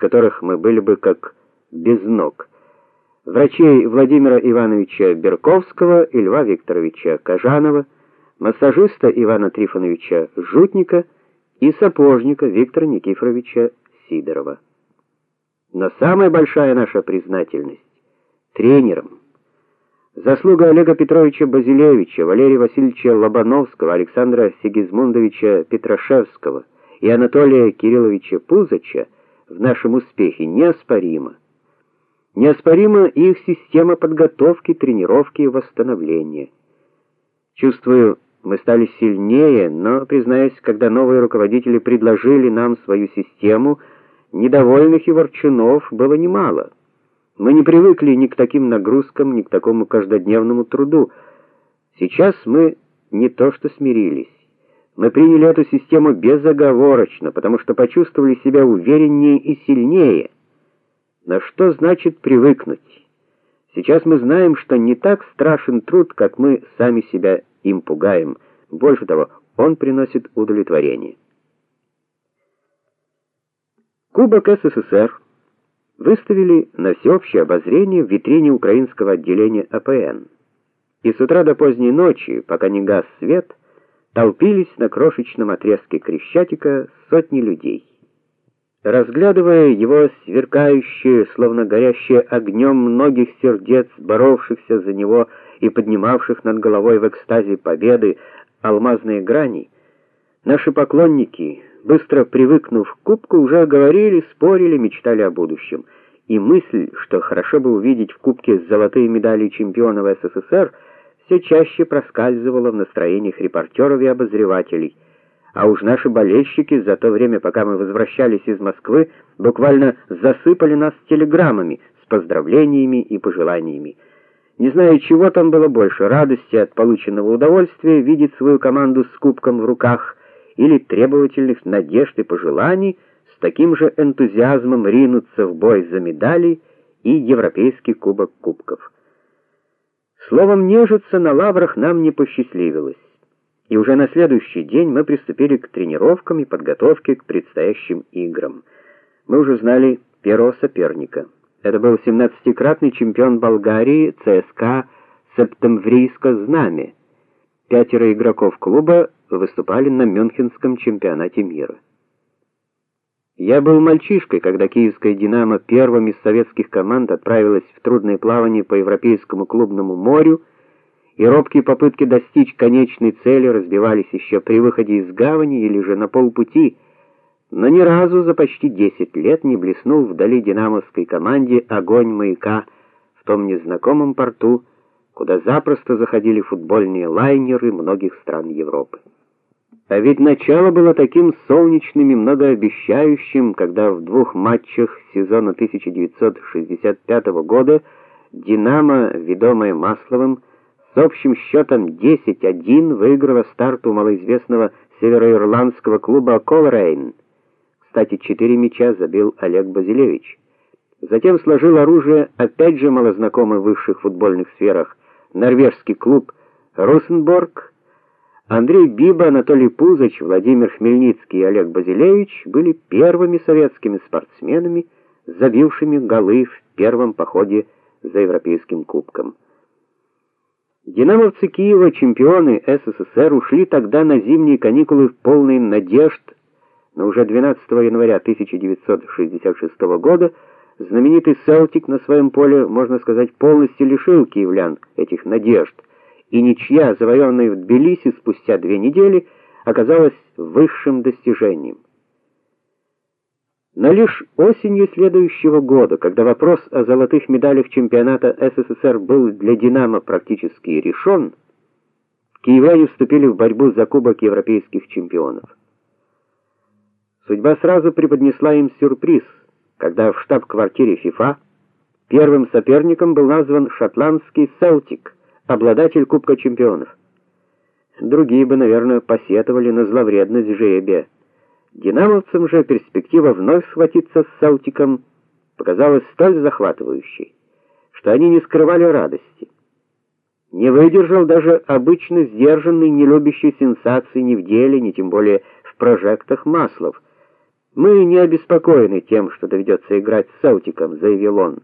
которых мы были бы как без ног. Врачей Владимира Ивановича Берковского и Льва Викторовича Кажанова, массажиста Ивана Трифоновича Жутника и сапожника Виктора Никифоровича Сидорова. Но самая большая наша признательность тренерам. Заслуга Олега Петровича Базилевича, Валерия Васильевича Лобановского, Александра Сигизмундовича Петрашевского и Анатолия Кирилловича Пузача в нашем успехе неоспорима. Неоспорима их система подготовки, тренировки и восстановления. Чувствую, мы стали сильнее, но признаюсь, когда новые руководители предложили нам свою систему, недовольных и ворчунов было немало. Мы не привыкли ни к таким нагрузкам, ни к такому каждодневному труду. Сейчас мы не то что смирились. Мы приняли эту систему безоговорочно, потому что почувствовали себя увереннее и сильнее. Но что значит привыкнуть? Сейчас мы знаем, что не так страшен труд, как мы сами себя им пугаем. Больше того, он приносит удовлетворение. Кубок СССР выставили на всеобщее обозрение в витрине украинского отделения АПН. И с утра до поздней ночи, пока не гас свет, толпились на крошечном отрезке Крещатика сотни людей. Разглядывая его сверкающие, словно горящие огнем многих сердец, боровшихся за него и поднимавших над головой в экстазе победы алмазные грани, наши поклонники быстро привыкнув к кубку, уже говорили, спорили, мечтали о будущем. И мысль, что хорошо бы увидеть в кубке золотые медали чемпионов СССР, все чаще проскальзывала в настроениях репортеров и обозревателей. А уж наши болельщики за то время, пока мы возвращались из Москвы, буквально засыпали нас телеграммами с поздравлениями и пожеланиями. Не знаю, чего там было больше: радости от полученного удовольствия видеть свою команду с кубком в руках или требовательных надежд и пожеланий, с таким же энтузиазмом ринуться в бой за медали и европейский кубок кубков. Словом, нежиться на лаврах нам не посчастливилось. И уже на следующий день мы приступили к тренировкам и подготовке к предстоящим играм. Мы уже знали первого соперника. Это был 17-кратный чемпион Болгарии ЦСКА Септемврийско Знамя. Пятеро игроков клуба выступали на Мюнхенском чемпионате мира. Я был мальчишкой, когда киевская Динамо первым из советских команд отправилась в трудное плавание по европейскому клубному морю, и робкие попытки достичь конечной цели разбивались еще при выходе из гавани или же на полпути, но ни разу за почти 10 лет не блеснул вдали динамовской команде огонь маяка в том незнакомом порту, куда запросто заходили футбольные лайнеры многих стран Европы. А ведь начало было таким солнечным и многообещающим, когда в двух матчах сезона 1965 года Динамо, ведомая Масловым, с общим счетом 10-1 выиграла старт у малоизвестного североирландского клуба Колрейн. Кстати, четыре мяча забил Олег Базилевич. Затем сложил оружие опять же малознакомый в высших футбольных сферах норвежский клуб Росенборг Андрей Биба, Анатолий Пузач, Владимир Хмельницкий и Олег Базилевич были первыми советскими спортсменами, забившими голы в первом походе за европейским кубком. Динамовцы Киева, чемпионы СССР, ушли тогда на зимние каникулы в полной надежд, но уже 12 января 1966 года знаменитый Селтик на своем поле, можно сказать, полностью лишил киевлян этих надежд и ничья, завоеванная в Тбилиси спустя две недели, оказалась высшим достижением. Но лишь осенью следующего года, когда вопрос о золотых медалях чемпионата СССР был для Динамо практически решен, киевляне вступили в борьбу за кубок европейских чемпионов. Судьба сразу преподнесла им сюрприз, когда в штаб-квартире ФИФА первым соперником был назван шотландский Селтик обладатель Кубка чемпионов. Другие бы, наверное, посетовали на зловредность жребия. Динамовцам же перспектива вновь схватиться с Саутиком показалась столь захватывающей, что они не скрывали радости. Не выдержал даже обычно сдержанный, не любящий сенсаций ни в деле, ни тем более в прожектах Маслов. Мы не обеспокоены тем, что доведется играть с Саутиком, заявил он.